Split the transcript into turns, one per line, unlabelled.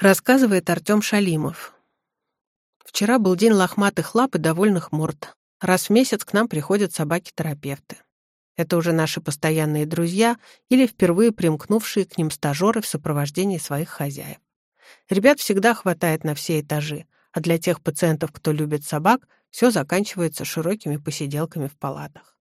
Рассказывает Артем Шалимов. Вчера был день лохматых лап и довольных морд. Раз в месяц к нам приходят собаки-терапевты. Это уже наши постоянные друзья или впервые примкнувшие к ним стажеры в сопровождении своих хозяев. Ребят всегда хватает на все этажи, а для тех пациентов, кто любит собак, все заканчивается широкими посиделками в палатах.